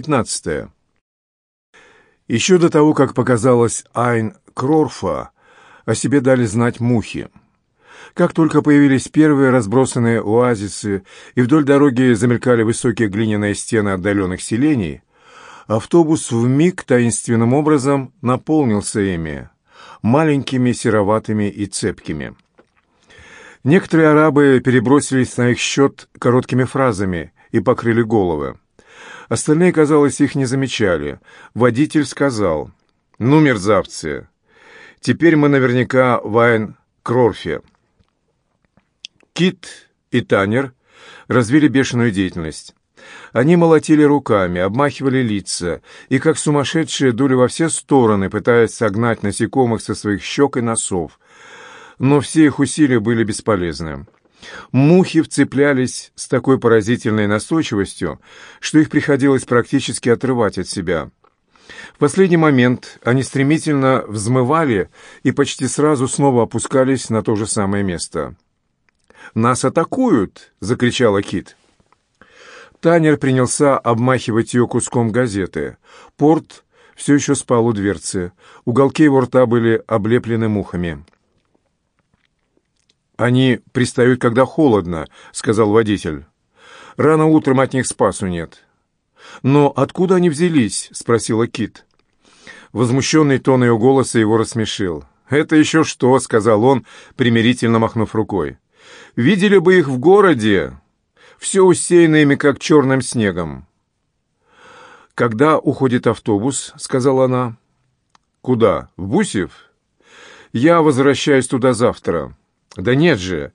15. Еще до того, как показалась Айн Крорфа, о себе дали знать мухи. Как только появились первые разбросанные оазисы и вдоль дороги замелькали высокие глиняные стены отдаленных селений, автобус вмиг таинственным образом наполнился ими, маленькими, сероватыми и цепкими. Некоторые арабы перебросились на их счет короткими фразами и покрыли головы. Остальные, казалось, их не замечали. Водитель сказал, «Ну, мерзавцы, теперь мы наверняка в Айн-Крорфе». Кит и Танер развили бешеную деятельность. Они молотили руками, обмахивали лица и, как сумасшедшие, дули во все стороны, пытаясь согнать насекомых со своих щек и носов. Но все их усилия были бесполезны. Мухи вцеплялись с такой поразительной настойчивостью, что их приходилось практически отрывать от себя. В последний момент они стремительно взмывали и почти сразу снова опускались на то же самое место. «Нас атакуют!» — закричала Кит. Танер принялся обмахивать ее куском газеты. Порт все еще спал у дверцы. Уголки его рта были облеплены мухами. «Они пристают, когда холодно», — сказал водитель. «Рано утром от них спасу нет». «Но откуда они взялись?» — спросила Кит. Возмущенный тон ее голоса его рассмешил. «Это еще что?» — сказал он, примирительно махнув рукой. «Видели бы их в городе, все усеяно ими, как черным снегом». «Когда уходит автобус?» — сказала она. «Куда? В Бусев?» «Я возвращаюсь туда завтра». «Да нет же,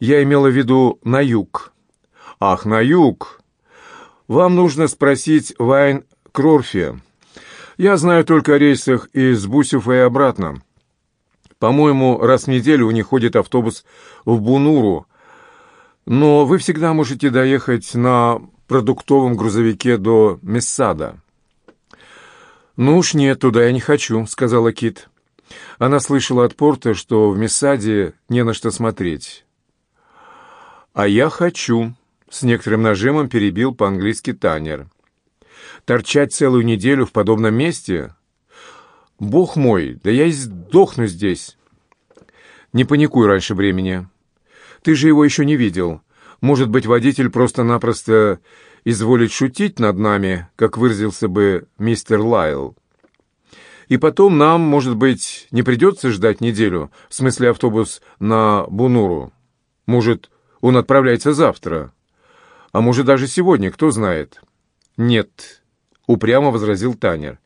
я имела в виду на юг». «Ах, на юг! Вам нужно спросить Вайн Крорфе. Я знаю только о рейсах из Бусев и обратно. По-моему, раз в неделю у них ходит автобус в Бунуру, но вы всегда можете доехать на продуктовом грузовике до Мессада». «Ну уж нет, туда я не хочу», — сказала Кит. Она слышала от Порта, что в Мессаде не на что смотреть. «А я хочу», — с некоторым нажимом перебил по-английски Танер. «Торчать целую неделю в подобном месте? Бог мой, да я и сдохну здесь!» «Не паникуй раньше времени. Ты же его еще не видел. Может быть, водитель просто-напросто изволит шутить над нами, как выразился бы мистер Лайл?» И потом нам, может быть, не придется ждать неделю, в смысле автобус на Бунуру. Может, он отправляется завтра. А может, даже сегодня, кто знает. Нет, упрямо возразил Танер.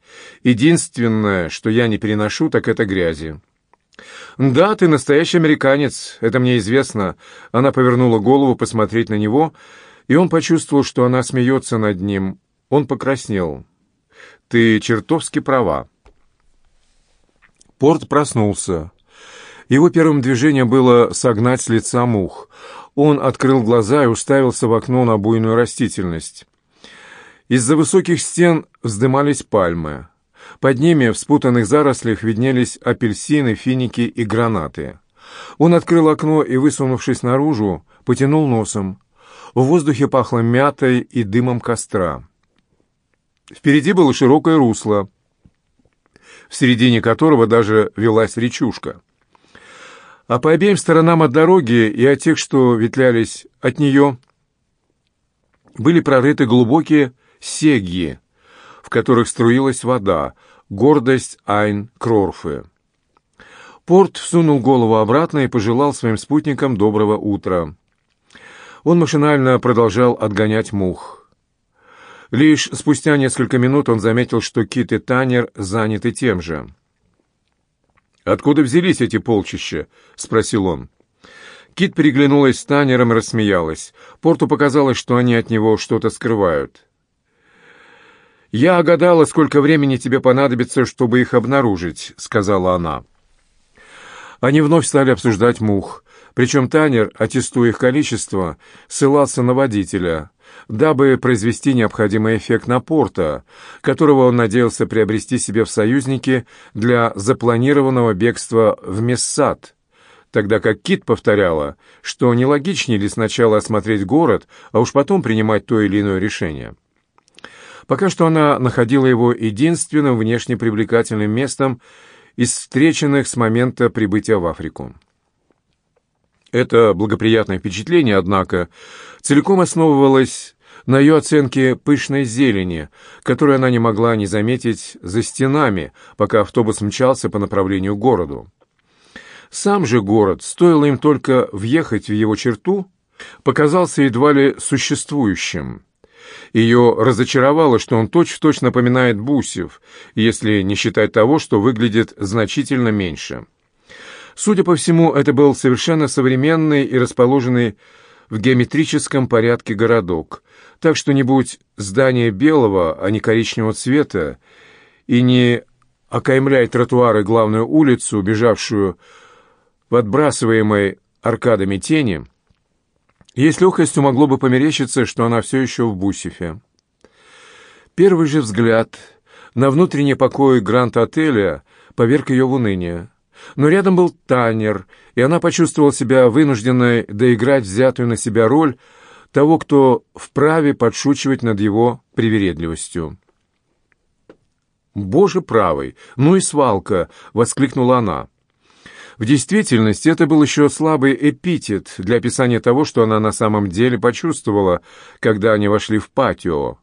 Единственное, что я не переношу, так это грязи. «Да, ты настоящий американец, это мне известно». Она повернула голову посмотреть на него, и он почувствовал, что она смеется над ним. Он покраснел. «Ты чертовски права». Порт проснулся. Его первым движением было согнать с лица мух. Он открыл глаза и уставился в окно на буйную растительность. Из-за высоких стен вздымались пальмы. Под ними в спутанных зарослях виднелись апельсины, финики и гранаты. Он открыл окно и, высунувшись наружу, потянул носом. В воздухе пахло мятой и дымом костра. Впереди было широкое русло — в середине которого даже велась речушка. А по обеим сторонам от дороги и от тех, что ветлялись от нее, были прорыты глубокие сегьи, в которых струилась вода, гордость Айн-Крорфы. Порт всунул голову обратно и пожелал своим спутникам доброго утра. Он машинально продолжал отгонять мух. Лишь спустя несколько минут он заметил, что Кит и Танер заняты тем же. «Откуда взялись эти полчища?» — спросил он. Кит переглянулась с Танером и рассмеялась. Порту показалось, что они от него что-то скрывают. «Я гадала, сколько времени тебе понадобится, чтобы их обнаружить», — сказала она. Они вновь стали обсуждать мух. Причем Танер, аттестуя их количество, ссылался на водителя, дабы произвести необходимый эффект на Порта, которого он надеялся приобрести себе в союзники для запланированного бегства в Мессад, тогда как Кит повторяла, что нелогичнее ли сначала осмотреть город, а уж потом принимать то или иное решение. Пока что она находила его единственным внешне привлекательным местом из встреченных с момента прибытия в Африку. Это благоприятное впечатление, однако, целиком основывалось на ее оценке пышной зелени, которую она не могла не заметить за стенами, пока автобус мчался по направлению к городу. Сам же город, стоило им только въехать в его черту, показался едва ли существующим. Ее разочаровало, что он точь-в-точь -точь напоминает Бусев, если не считать того, что выглядит значительно меньше. Судя по всему, это был совершенно современный и расположенный в геометрическом порядке городок, так что не будь здание белого, а не коричневого цвета, и не окаймляй тротуары главную улицу, бежавшую в отбрасываемой аркадами тени, ей с легкостью могло бы померещиться, что она все еще в Бусифе. Первый же взгляд на внутренний покой Гранд-отеля поверг ее в уныние. Но рядом был Танер, и она почувствовала себя вынужденной доиграть взятую на себя роль того, кто вправе подшучивать над его привередливостью. «Боже правый! Ну и свалка!» — воскликнула она. В действительности это был еще слабый эпитет для описания того, что она на самом деле почувствовала, когда они вошли в патио.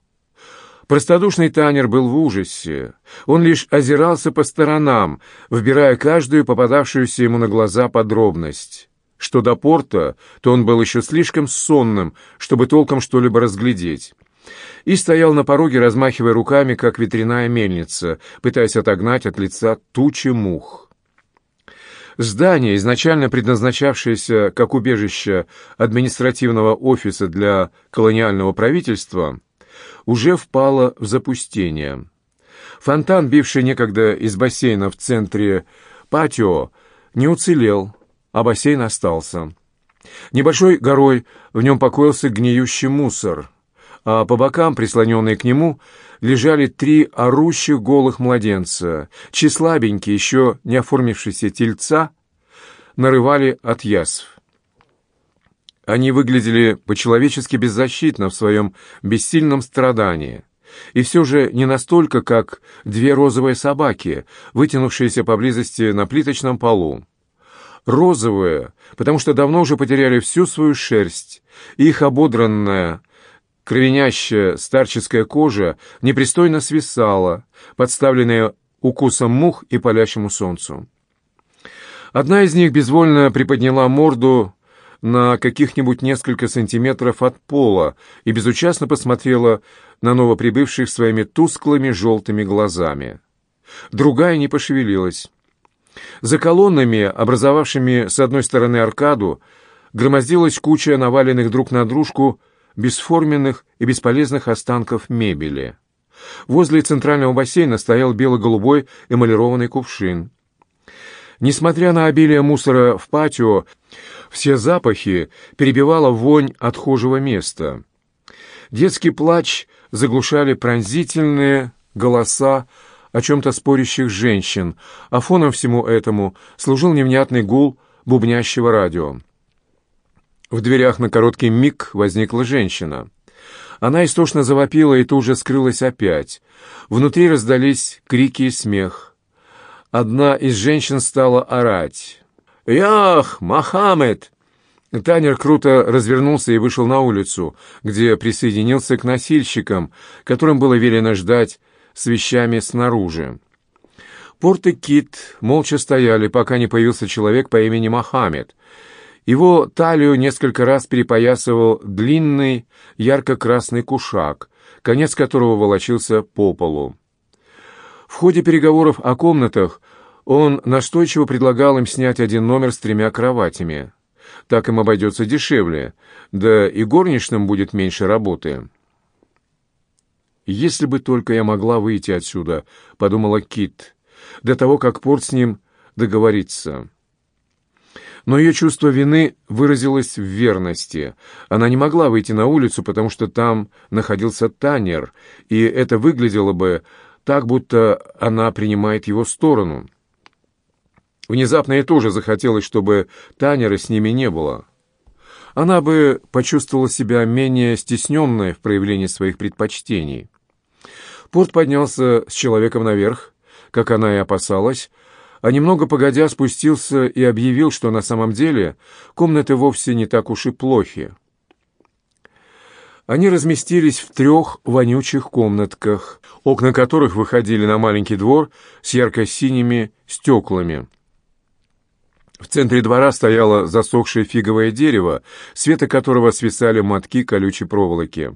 Простодушный Танер был в ужасе. Он лишь озирался по сторонам, вбирая каждую попадавшуюся ему на глаза подробность. Что до порта, то он был еще слишком сонным, чтобы толком что-либо разглядеть. И стоял на пороге, размахивая руками, как ветряная мельница, пытаясь отогнать от лица тучи мух. Здание, изначально предназначавшееся как убежище административного офиса для колониального правительства, уже впала в запустение. Фонтан, бивший некогда из бассейна в центре патио, не уцелел, а бассейн остался. Небольшой горой в нем покоился гниющий мусор, а по бокам, прислоненные к нему, лежали три орущих голых младенца, чьи слабенькие, еще не оформившиеся тельца, нарывали от язв. Они выглядели по-человечески беззащитно в своем бессильном страдании. И все же не настолько, как две розовые собаки, вытянувшиеся поблизости на плиточном полу. Розовые, потому что давно уже потеряли всю свою шерсть, их ободранная, кровенящая старческая кожа непристойно свисала, подставленная укусом мух и палящему солнцу. Одна из них безвольно приподняла морду на каких-нибудь несколько сантиметров от пола и безучастно посмотрела на новоприбывших своими тусклыми желтыми глазами. Другая не пошевелилась. За колоннами, образовавшими с одной стороны аркаду, громоздилась куча наваленных друг на дружку бесформенных и бесполезных останков мебели. Возле центрального бассейна стоял бело-голубой эмалированный кувшин. Несмотря на обилие мусора в патио, все запахи перебивала вонь отхожего места. Детский плач заглушали пронзительные голоса о чем-то спорящих женщин, а фоном всему этому служил невнятный гул бубнящего радио. В дверях на короткий миг возникла женщина. Она истошно завопила и тут же скрылась опять. Внутри раздались крики и смех. Одна из женщин стала орать. «Ях, Мохаммед!» Танер круто развернулся и вышел на улицу, где присоединился к носильщикам, которым было велено ждать с вещами снаружи. Порт и Кит молча стояли, пока не появился человек по имени Мохаммед. Его талию несколько раз перепоясывал длинный ярко-красный кушак, конец которого волочился по полу. В ходе переговоров о комнатах он настойчиво предлагал им снять один номер с тремя кроватями. Так им обойдется дешевле, да и горничным будет меньше работы. «Если бы только я могла выйти отсюда», — подумала Кит, — «до того, как Порт с ним договорится». Но ее чувство вины выразилось в верности. Она не могла выйти на улицу, потому что там находился Танер, и это выглядело бы так, будто она принимает его сторону. Внезапно ей тоже захотелось, чтобы Танера с ними не было. Она бы почувствовала себя менее стесненной в проявлении своих предпочтений. Порт поднялся с человеком наверх, как она и опасалась, а немного погодя спустился и объявил, что на самом деле комнаты вовсе не так уж и плохи. Они разместились в трех вонючих комнатках, окна которых выходили на маленький двор с ярко-синими стеклами. В центре двора стояло засохшее фиговое дерево, света которого свисали мотки колючей проволоки.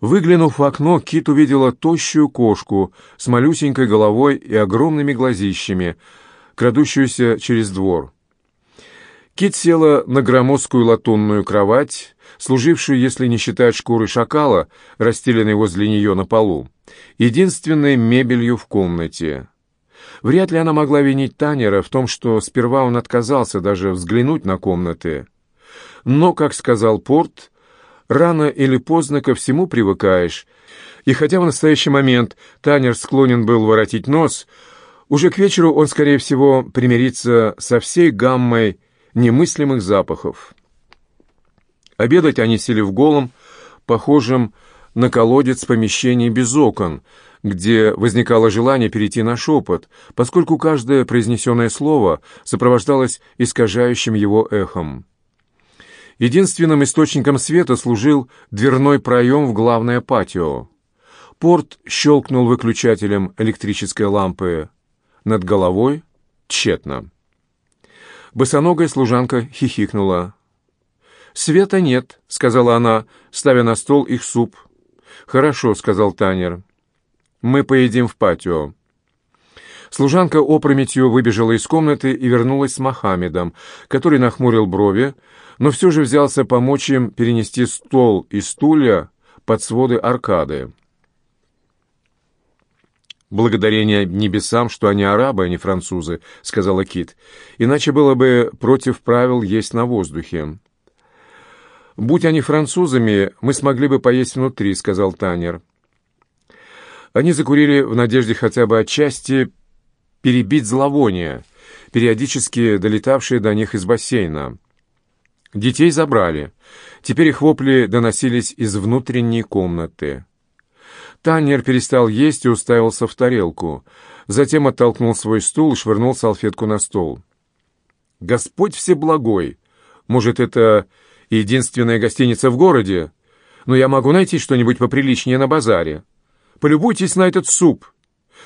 Выглянув в окно, Кит увидела тощую кошку с малюсенькой головой и огромными глазищами, крадущуюся через двор. Кит села на громоздкую латунную кровать, служившую, если не считать шкуры шакала, расстеленной возле нее на полу, единственной мебелью в комнате. Вряд ли она могла винить Танера в том, что сперва он отказался даже взглянуть на комнаты. Но, как сказал Порт, Рано или поздно ко всему привыкаешь. И хотя в настоящий момент Танер склонен был воротить нос, уже к вечеру он, скорее всего, примирится со всей гаммой немыслимых запахов. Обедать они сели в голом, похожем на колодец помещении без окон, где возникало желание перейти на шепот, поскольку каждое произнесенное слово сопровождалось искажающим его эхом. Единственным источником света служил дверной проем в главное патио. Порт щелкнул выключателем электрической лампы над головой тщетно. Босоногая служанка хихикнула. «Света нет», — сказала она, ставя на стол их суп. «Хорошо», — сказал Танер. «Мы поедим в патио». Служанка опрометью выбежала из комнаты и вернулась с Мохаммедом, который нахмурил брови, но все же взялся помочь им перенести стол и стулья под своды аркады. «Благодарение небесам, что они арабы, а не французы», — сказала Кит. «Иначе было бы против правил есть на воздухе». «Будь они французами, мы смогли бы поесть внутри», — сказал Танер. Они закурили в надежде хотя бы отчасти перебить зловоние, периодически долетавшие до них из бассейна. Детей забрали. Теперь их вопли доносились из внутренней комнаты. Таннер перестал есть и уставился в тарелку. Затем оттолкнул свой стул и швырнул салфетку на стол. «Господь всеблагой! Может, это единственная гостиница в городе? Но я могу найти что-нибудь поприличнее на базаре. Полюбуйтесь на этот суп.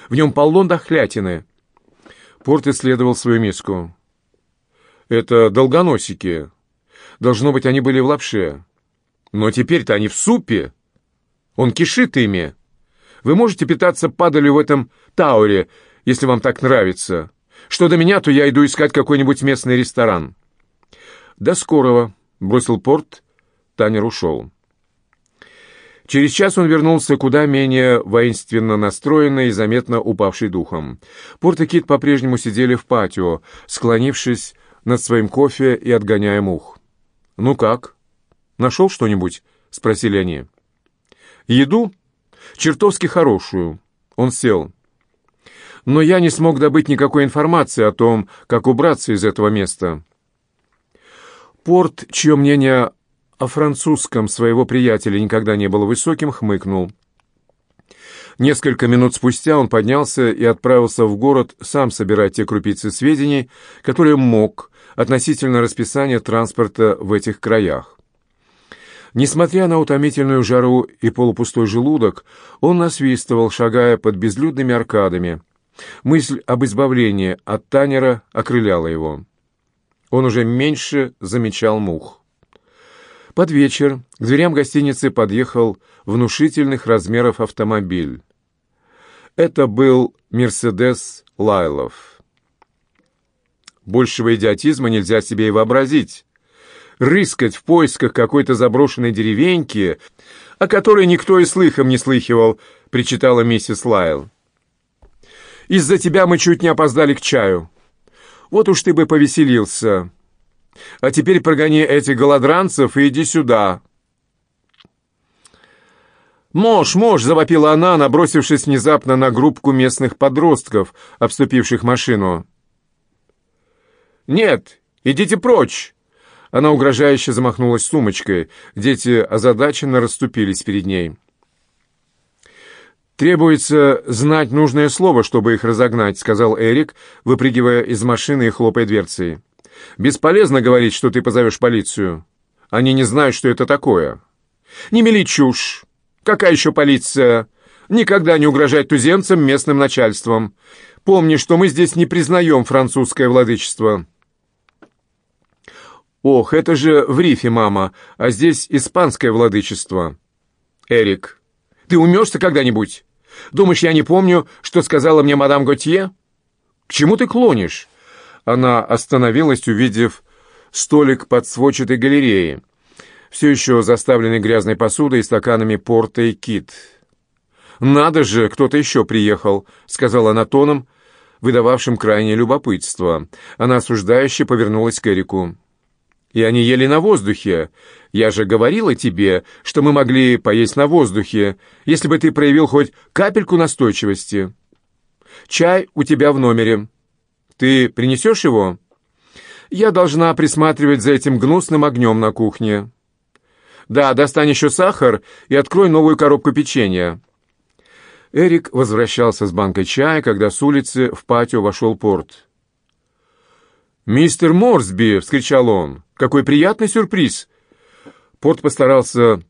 В нем полно дохлятины». Порт исследовал свою миску. «Это долгоносики. Должно быть, они были в лапше. Но теперь-то они в супе. Он кишит ими. Вы можете питаться падалью в этом тауре, если вам так нравится. Что до меня, то я иду искать какой-нибудь местный ресторан». «До скорого», — бросил порт. Танер ушел. Через час он вернулся куда менее воинственно настроенный и заметно упавший духом. Порт и Кит по-прежнему сидели в патио, склонившись над своим кофе и отгоняя мух. «Ну как? Нашел что-нибудь?» — спросили они. «Еду? Чертовски хорошую». Он сел. «Но я не смог добыть никакой информации о том, как убраться из этого места». Порт, чье мнение о французском своего приятеля никогда не было высоким, хмыкнул. Несколько минут спустя он поднялся и отправился в город сам собирать те крупицы сведений, которые мог, относительно расписания транспорта в этих краях. Несмотря на утомительную жару и полупустой желудок, он насвистывал, шагая под безлюдными аркадами. Мысль об избавлении от Танера окрыляла его. Он уже меньше замечал мух. Под вечер к дверям гостиницы подъехал внушительных размеров автомобиль. Это был «Мерседес Лайлов». Большего идиотизма нельзя себе и вообразить. Рыскать в поисках какой-то заброшенной деревеньки, о которой никто и слыхом не слыхивал, причитала миссис Лайл. «Из-за тебя мы чуть не опоздали к чаю. Вот уж ты бы повеселился. А теперь прогони этих голодранцев и иди сюда». «Мож, мож!» — завопила она, набросившись внезапно на группку местных подростков, обступивших машину. «Нет, идите прочь!» Она угрожающе замахнулась сумочкой. Дети озадаченно расступились перед ней. «Требуется знать нужное слово, чтобы их разогнать», — сказал Эрик, выпрыгивая из машины и хлопая дверцей. «Бесполезно говорить, что ты позовешь полицию. Они не знают, что это такое». «Не мели чушь. Какая еще полиция? Никогда не угрожать туземцам местным начальством. Помни, что мы здесь не признаем французское владычество». «Ох, это же в рифе, мама, а здесь испанское владычество». «Эрик, ты умешься когда-нибудь?» Думаешь, я не помню, что сказала мне мадам Готье? К чему ты клонишь?» Она остановилась, увидев столик под сводчатой галереей, все еще заставленный грязной посудой и стаканами порта и кит. «Надо же, кто-то еще приехал», — сказала она тоном, выдававшим крайнее любопытство. Она осуждающе повернулась к Эрику. «И они ели на воздухе. Я же говорила тебе, что мы могли поесть на воздухе, если бы ты проявил хоть капельку настойчивости. Чай у тебя в номере. Ты принесешь его? Я должна присматривать за этим гнусным огнем на кухне. Да, достань еще сахар и открой новую коробку печенья». Эрик возвращался с банкой чая, когда с улицы в патио вошел порт. «Мистер Морсби!» — вскричал он. «Какой приятный сюрприз! Порт постарался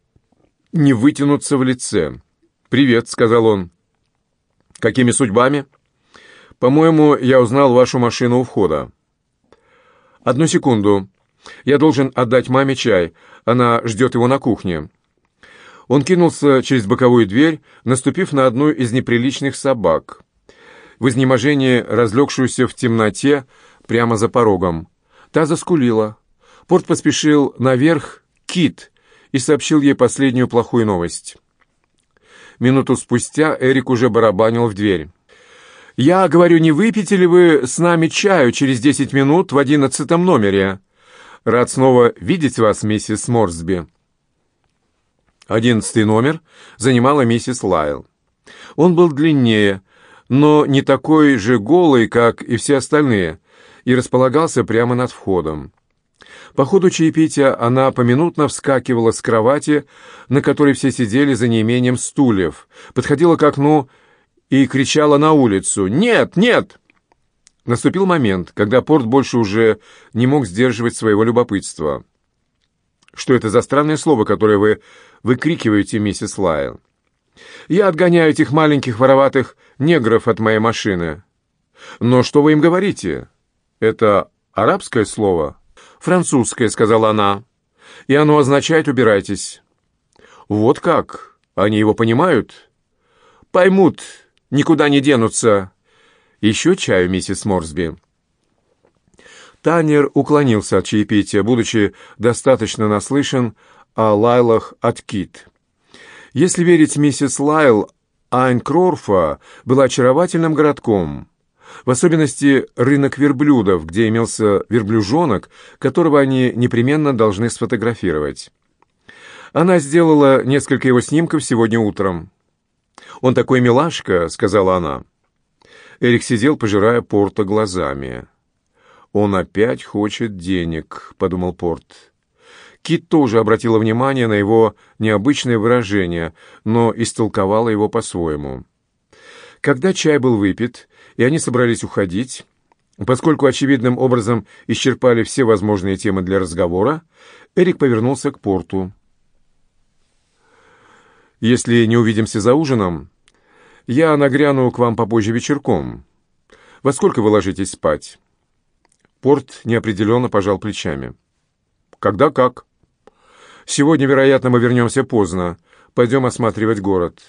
не вытянуться в лице. «Привет», — сказал он. «Какими судьбами?» «По-моему, я узнал вашу машину у входа». «Одну секунду. Я должен отдать маме чай. Она ждет его на кухне». Он кинулся через боковую дверь, наступив на одну из неприличных собак, в изнеможении разлегшуюся в темноте прямо за порогом. Та заскулила. Порт поспешил наверх Кит и сообщил ей последнюю плохую новость. Минуту спустя Эрик уже барабанил в дверь. «Я говорю, не выпьете ли вы с нами чаю через десять минут в одиннадцатом номере? Рад снова видеть вас, миссис Морсби». Одиннадцатый номер занимала миссис Лайл. Он был длиннее, но не такой же голый, как и все остальные, и располагался прямо над входом. По ходу чаепития она поминутно вскакивала с кровати, на которой все сидели за неимением стульев, подходила к окну и кричала на улицу «Нет! Нет!». Наступил момент, когда Порт больше уже не мог сдерживать своего любопытства. «Что это за странное слово, которое вы выкрикиваете, миссис Лайл?» «Я отгоняю этих маленьких вороватых негров от моей машины». «Но что вы им говорите? Это арабское слово?» «Французское», — сказала она. «И оно означает «убирайтесь». «Вот как? Они его понимают?» «Поймут, никуда не денутся». «Еще чаю, миссис Морсби?» Танер уклонился от чаепития, будучи достаточно наслышан о Лайлах от Кит. Если верить миссис Лайл, Айн-Крорфа была очаровательным городком, в особенности рынок верблюдов, где имелся верблюжонок, которого они непременно должны сфотографировать. Она сделала несколько его снимков сегодня утром. «Он такой милашка», — сказала она. Эрик сидел, пожирая Порта глазами. «Он опять хочет денег», — подумал Порт. Кит тоже обратила внимание на его необычное выражение, но истолковала его по-своему. Когда чай был выпит, и они собрались уходить, поскольку очевидным образом исчерпали все возможные темы для разговора, Эрик повернулся к порту. «Если не увидимся за ужином, я нагряну к вам попозже вечерком. Во сколько вы ложитесь спать?» Порт неопределенно пожал плечами. «Когда как?» «Сегодня, вероятно, мы вернемся поздно. Пойдем осматривать город».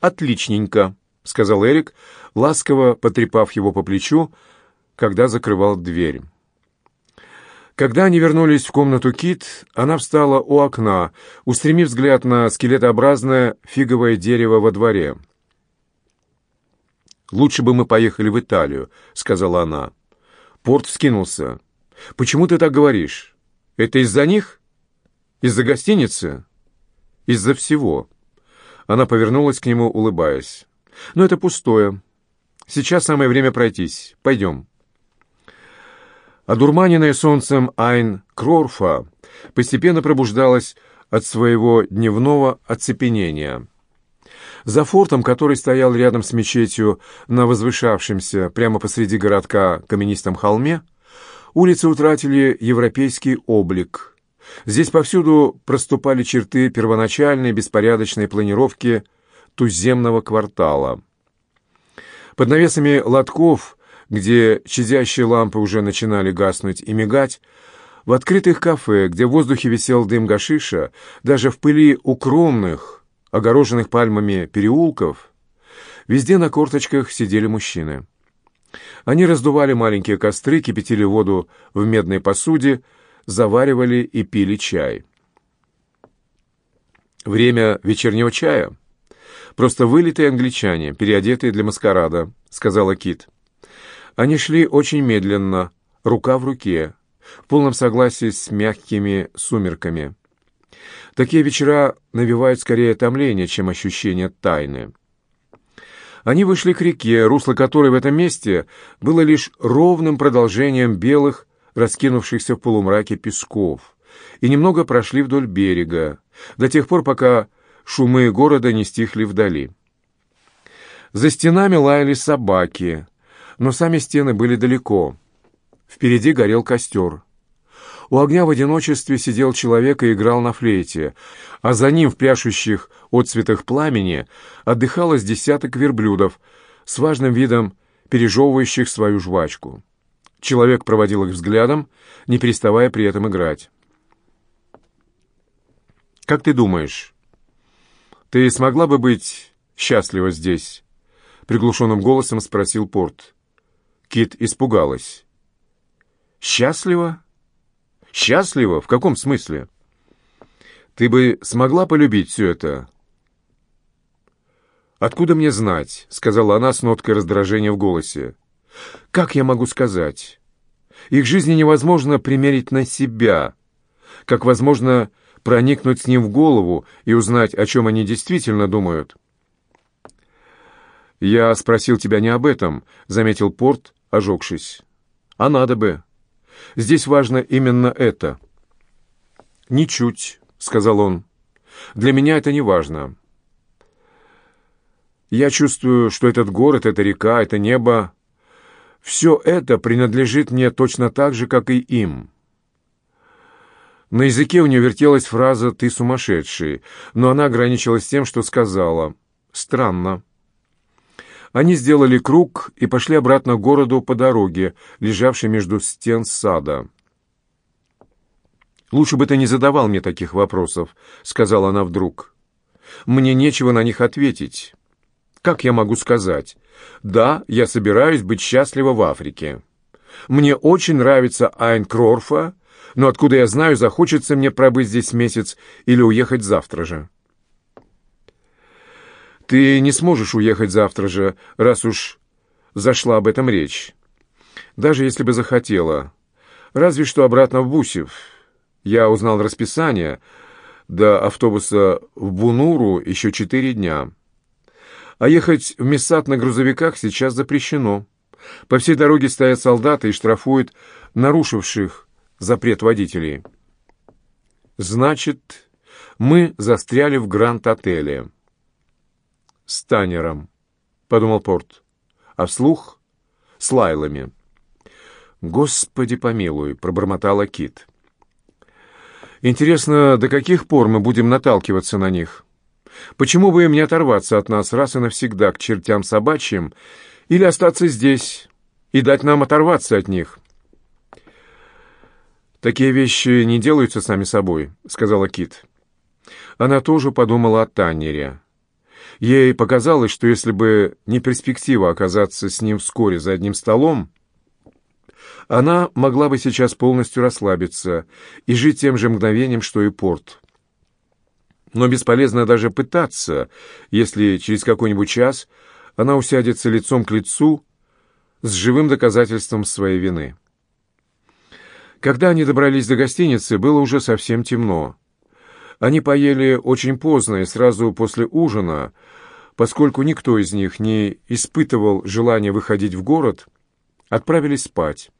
«Отличненько», — сказал Эрик, ласково потрепав его по плечу, когда закрывал дверь. Когда они вернулись в комнату Кит, она встала у окна, устремив взгляд на скелетообразное фиговое дерево во дворе. «Лучше бы мы поехали в Италию», — сказала она. Порт вскинулся. «Почему ты так говоришь? Это из-за них? Из-за гостиницы? Из-за всего?» Она повернулась к нему, улыбаясь. Но это пустое. Сейчас самое время пройтись. Пойдем. Одурманенная солнцем Айн Крорфа постепенно пробуждалась от своего дневного оцепенения. За фортом, который стоял рядом с мечетью на возвышавшемся прямо посреди городка каменистом холме, улицы утратили европейский облик. Здесь повсюду проступали черты первоначальной беспорядочной планировки туземного квартала. Под навесами лотков, где чадящие лампы уже начинали гаснуть и мигать, в открытых кафе, где в воздухе висел дым гашиша, даже в пыли укромных, огороженных пальмами переулков, везде на корточках сидели мужчины. Они раздували маленькие костры, кипятили воду в медной посуде, заваривали и пили чай. Время вечернего чая. Просто вылитые англичане, переодетые для маскарада, сказала Кит. Они шли очень медленно, рука в руке, в полном согласии с мягкими сумерками. Такие вечера навевают скорее томление, чем ощущение тайны. Они вышли к реке, русло которой в этом месте было лишь ровным продолжением белых, раскинувшихся в полумраке песков, и немного прошли вдоль берега, до тех пор, пока шумы города не стихли вдали. За стенами лаяли собаки, но сами стены были далеко. Впереди горел костер. У огня в одиночестве сидел человек и играл на флейте, а за ним в пляшущих отцветах пламени отдыхалось десяток верблюдов с важным видом пережевывающих свою жвачку. Человек проводил их взглядом, не переставая при этом играть. «Как ты думаешь, ты смогла бы быть счастлива здесь?» Приглушенным голосом спросил Порт. Кит испугалась. «Счастлива?» Счастлива? В каком смысле? Ты бы смогла полюбить все это? «Откуда мне знать?» — сказала она с ноткой раздражения в голосе. «Как я могу сказать? Их жизни невозможно примерить на себя, как возможно проникнуть с ним в голову и узнать, о чем они действительно думают». «Я спросил тебя не об этом», — заметил Порт, ожегшись. «А надо бы». Здесь важно именно это». «Ничуть», — сказал он. «Для меня это не важно. Я чувствую, что этот город, эта река, это небо, все это принадлежит мне точно так же, как и им». На языке у нее вертелась фраза «ты сумасшедший», но она ограничилась тем, что сказала «странно». Они сделали круг и пошли обратно к городу по дороге, лежавшей между стен сада. «Лучше бы ты не задавал мне таких вопросов», — сказала она вдруг. «Мне нечего на них ответить. Как я могу сказать? Да, я собираюсь быть счастлива в Африке. Мне очень нравится Айн Крорфа, но откуда я знаю, захочется мне пробыть здесь месяц или уехать завтра же». Ты не сможешь уехать завтра же, раз уж зашла об этом речь. Даже если бы захотела. Разве что обратно в Бусев. Я узнал расписание. До автобуса в Бунуру еще четыре дня. А ехать в Мессат на грузовиках сейчас запрещено. По всей дороге стоят солдаты и штрафуют нарушивших запрет водителей. Значит, мы застряли в Гранд-отеле с Танером, — подумал Порт, а вслух — с Лайлами. «Господи помилуй!» — пробормотала Кит. «Интересно, до каких пор мы будем наталкиваться на них? Почему бы им не оторваться от нас раз и навсегда к чертям собачьим или остаться здесь и дать нам оторваться от них?» «Такие вещи не делаются сами собой», — сказала Кит. Она тоже подумала о Таннере. Ей показалось, что если бы не перспектива оказаться с ним вскоре за одним столом, она могла бы сейчас полностью расслабиться и жить тем же мгновением, что и Порт. Но бесполезно даже пытаться, если через какой-нибудь час она усядется лицом к лицу с живым доказательством своей вины. Когда они добрались до гостиницы, было уже совсем темно. Они поели очень поздно и сразу после ужина, поскольку никто из них не испытывал желания выходить в город, отправились спать.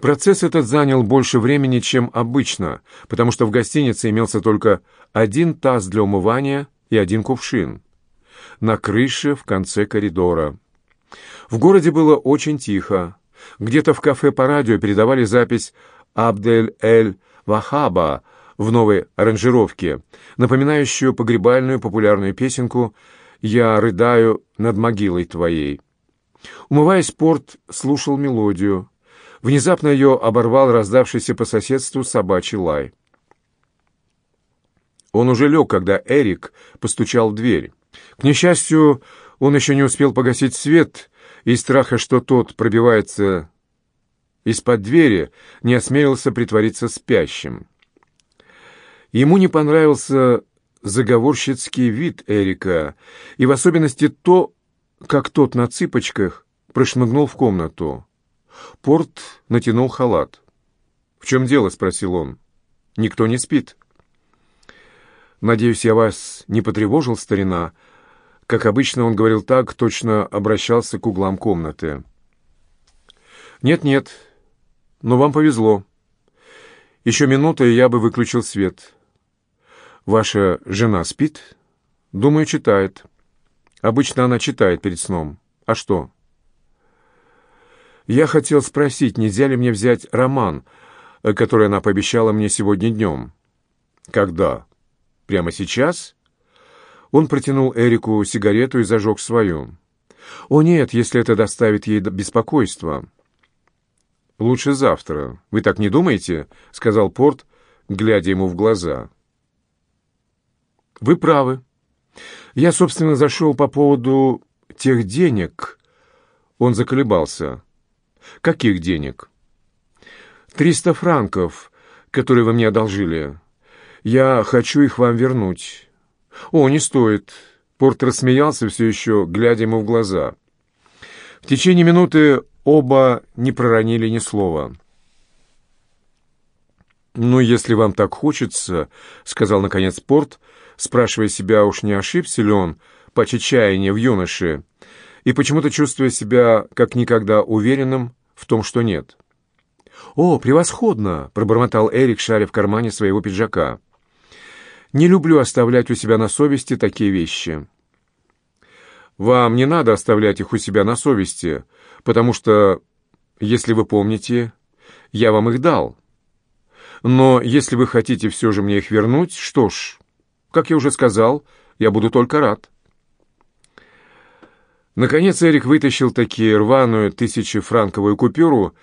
Процесс этот занял больше времени, чем обычно, потому что в гостинице имелся только один таз для умывания и один кувшин. на крыше в конце коридора. В городе было очень тихо. Где-то в кафе по радио передавали запись «Абдель-эль-Вахаба» в новой аранжировке, напоминающую погребальную популярную песенку «Я рыдаю над могилой твоей». Умываясь, Порт слушал мелодию. Внезапно ее оборвал раздавшийся по соседству собачий лай. Он уже лег, когда Эрик постучал в дверь. К несчастью, он еще не успел погасить свет, и страха, что тот пробивается из-под двери, не осмелился притвориться спящим. Ему не понравился заговорщицкий вид Эрика, и в особенности то, как тот на цыпочках прошмыгнул в комнату. Порт натянул халат. «В чем дело?» — спросил он. «Никто не спит». «Надеюсь, я вас не потревожил, старина?» Как обычно, он говорил так, точно обращался к углам комнаты. «Нет-нет, но вам повезло. Еще минута, и я бы выключил свет. Ваша жена спит?» «Думаю, читает. Обычно она читает перед сном. А что?» «Я хотел спросить, нельзя ли мне взять роман, который она пообещала мне сегодня днем?» «Когда?» Прямо сейчас? Он протянул Эрику сигарету и зажег свою. «О нет, если это доставит ей беспокойство». «Лучше завтра. Вы так не думаете?» — сказал Порт, глядя ему в глаза. «Вы правы. Я, собственно, зашел по поводу тех денег». Он заколебался. «Каких денег?» «Триста франков, которые вы мне одолжили. Я хочу их вам вернуть». «О, не стоит». Порт рассмеялся все еще, глядя ему в глаза. В течение минуты оба не проронили ни слова. «Ну, если вам так хочется», — сказал наконец Порт, спрашивая себя, уж не ошибся ли он по чаяния в юноше, и почему-то чувствуя себя как никогда уверенным в том, что нет. «О, превосходно!» — пробормотал Эрик, шаря в кармане своего пиджака. Не люблю оставлять у себя на совести такие вещи. Вам не надо оставлять их у себя на совести, потому что, если вы помните, я вам их дал. Но если вы хотите все же мне их вернуть, что ж, как я уже сказал, я буду только рад. Наконец Эрик вытащил таки рваную тысячефранковую купюру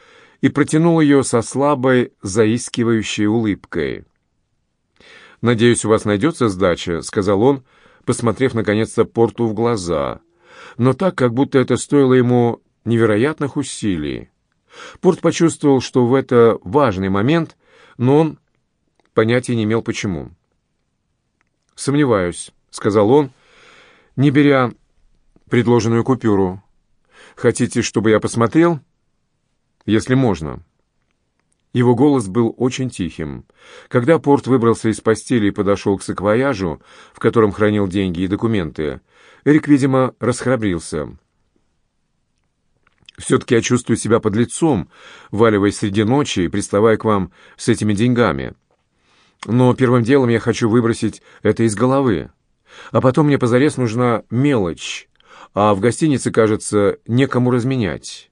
и протянул ее со слабой, заискивающей улыбкой. «Надеюсь, у вас найдется сдача», — сказал он, посмотрев наконец-то Порту в глаза, но так, как будто это стоило ему невероятных усилий. Порт почувствовал, что в это важный момент, но он понятия не имел почему. «Сомневаюсь», — сказал он, не беря предложенную купюру. «Хотите, чтобы я посмотрел?» «Если можно». Его голос был очень тихим. Когда Порт выбрался из постели и подошел к саквояжу, в котором хранил деньги и документы, Эрик, видимо, расхрабрился. «Все-таки я чувствую себя под лицом, валиваясь среди ночи и приставая к вам с этими деньгами. Но первым делом я хочу выбросить это из головы. А потом мне позарез нужна мелочь, а в гостинице, кажется, некому разменять.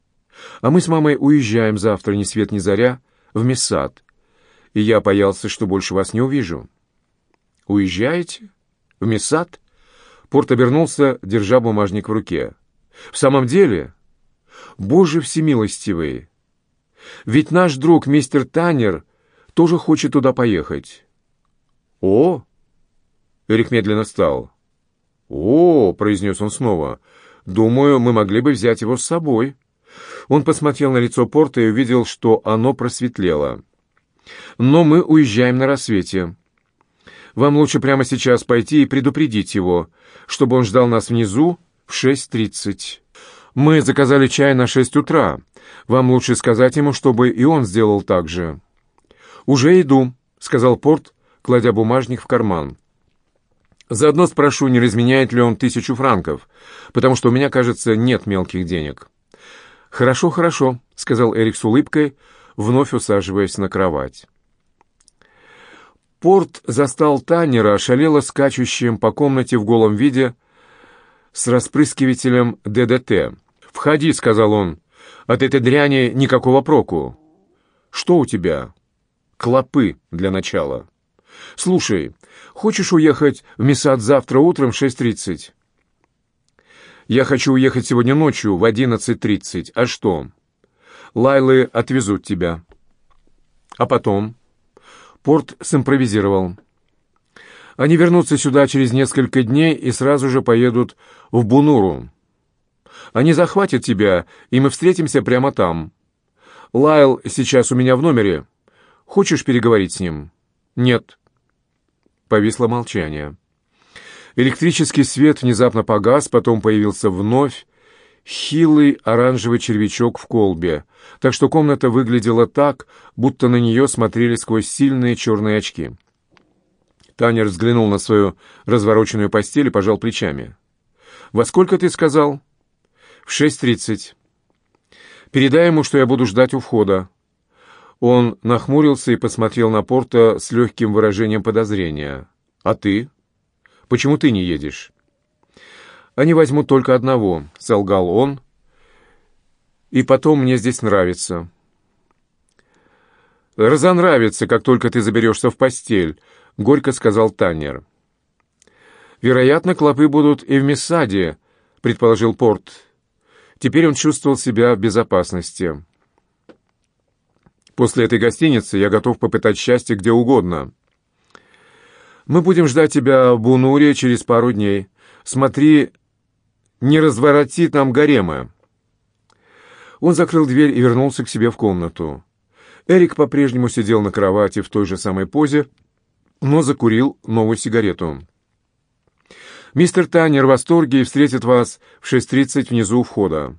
А мы с мамой уезжаем завтра ни свет ни заря, в Мессад, и я боялся, что больше вас не увижу». «Уезжаете? В Мессад?» Порт обернулся, держа бумажник в руке. «В самом деле? Боже всемилостивый! Ведь наш друг мистер Таннер тоже хочет туда поехать». «О!» Эрик медленно встал. «О!» — произнес он снова. «Думаю, мы могли бы взять его с собой». Он посмотрел на лицо Порта и увидел, что оно просветлело. «Но мы уезжаем на рассвете. Вам лучше прямо сейчас пойти и предупредить его, чтобы он ждал нас внизу в 6.30. Мы заказали чай на 6 утра. Вам лучше сказать ему, чтобы и он сделал так же». «Уже иду», — сказал Порт, кладя бумажник в карман. «Заодно спрошу, не разменяет ли он тысячу франков, потому что у меня, кажется, нет мелких денег». «Хорошо, хорошо», — сказал Эрик с улыбкой, вновь усаживаясь на кровать. Порт застал Таннера, шалело скачущим по комнате в голом виде, с распрыскивателем ДДТ. «Входи», — сказал он. «От этой дряни никакого проку». «Что у тебя?» «Клопы для начала». «Слушай, хочешь уехать в Месад завтра утром в 6.30?» «Я хочу уехать сегодня ночью в 11.30. А что?» «Лайлы отвезут тебя». «А потом?» Порт симпровизировал. «Они вернутся сюда через несколько дней и сразу же поедут в Бунуру. Они захватят тебя, и мы встретимся прямо там. Лайл сейчас у меня в номере. Хочешь переговорить с ним?» «Нет». Повисло молчание. Электрический свет внезапно погас, потом появился вновь, хилый оранжевый червячок в колбе, так что комната выглядела так, будто на нее смотрели сквозь сильные черные очки. Танер взглянул на свою развороченную постель и пожал плечами. «Во сколько ты сказал?» «В шесть тридцать». «Передай ему, что я буду ждать у входа». Он нахмурился и посмотрел на Порта с легким выражением подозрения. «А ты? Почему ты не едешь?» «Они возьмут только одного», — солгал он. «И потом мне здесь нравится». «Разонравится, как только ты заберешься в постель», — горько сказал Таннер. «Вероятно, клопы будут и в Мессаде», — предположил Порт. Теперь он чувствовал себя в безопасности. «После этой гостиницы я готов попытать счастье где угодно». «Мы будем ждать тебя в Бунуре через пару дней. Смотри, не разворотит нам гарема». Он закрыл дверь и вернулся к себе в комнату. Эрик по-прежнему сидел на кровати в той же самой позе, но закурил новую сигарету. «Мистер Таннер в восторге и встретит вас в 6.30 внизу входа».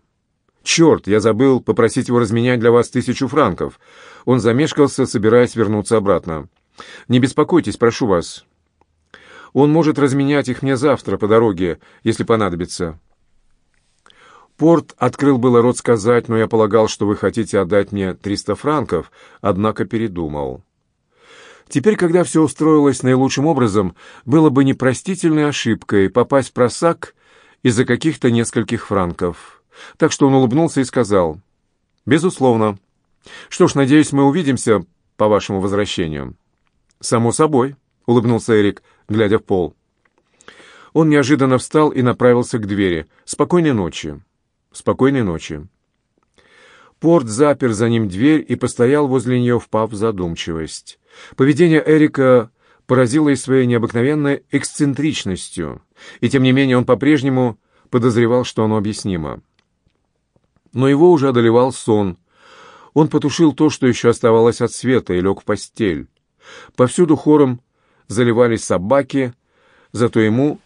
«Черт, я забыл попросить его разменять для вас тысячу франков». Он замешкался, собираясь вернуться обратно. «Не беспокойтесь, прошу вас. Он может разменять их мне завтра по дороге, если понадобится». Порт открыл было рот сказать, но я полагал, что вы хотите отдать мне 300 франков, однако передумал. Теперь, когда все устроилось наилучшим образом, было бы непростительной ошибкой попасть в просак из-за каких-то нескольких франков. Так что он улыбнулся и сказал, «Безусловно. Что ж, надеюсь, мы увидимся по вашему возвращению». «Само собой», — улыбнулся Эрик, глядя в пол. Он неожиданно встал и направился к двери. «Спокойной ночи». Спокойной ночи». Порт запер за ним дверь и постоял возле нее, впав в задумчивость. Поведение Эрика поразило и своей необыкновенной эксцентричностью, и тем не менее он по-прежнему подозревал, что оно объяснимо. Но его уже одолевал сон. Он потушил то, что еще оставалось от света, и лег в постель. Повсюду хором заливались собаки, зато ему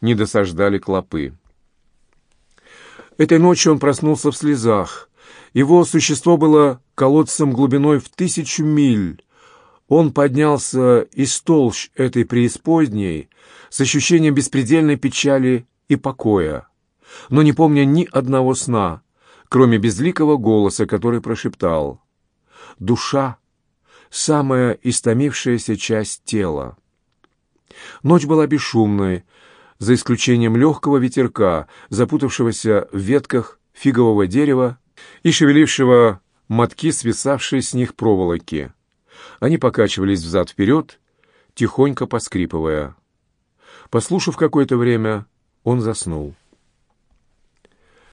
не досаждали клопы. Этой ночью он проснулся в слезах. Его существо было колодцем глубиной в тысячу миль. Он поднялся из толщ этой преисподней с ощущением беспредельной печали и покоя, но не помня ни одного сна, кроме безликого голоса, который прошептал «Душа — самая истомившаяся часть тела». Ночь была бесшумной, за исключением легкого ветерка, запутавшегося в ветках фигового дерева и шевелившего мотки, свисавшие с них проволоки. Они покачивались взад-вперед, тихонько поскрипывая. Послушав какое-то время, он заснул.